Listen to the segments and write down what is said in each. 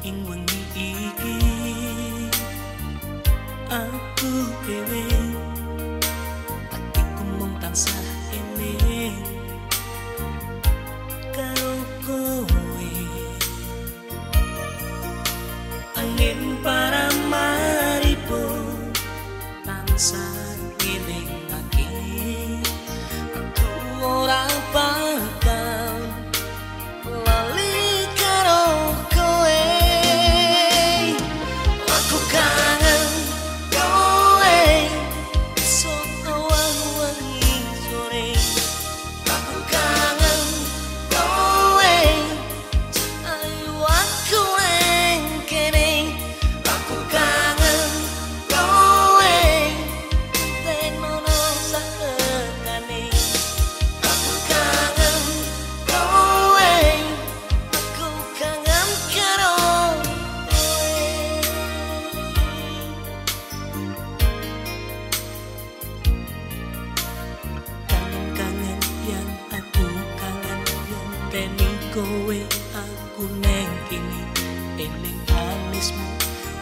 ing wengi iki. Aku dewe atiku mung tansah eling. Karo kowe angin para maripun tansah kowe aku neng kini eling alismu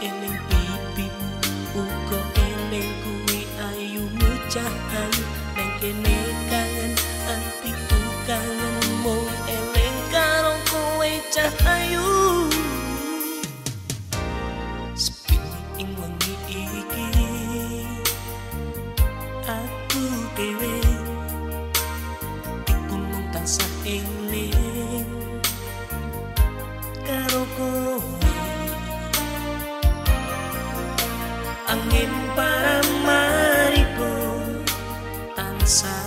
eling pipimu uga eling kuwi ayu mucahan neng kene kangen anti kangen mo eling karo kowe cahayu Sepi ing wangi iki aku dewe iku mung tansah eling outside.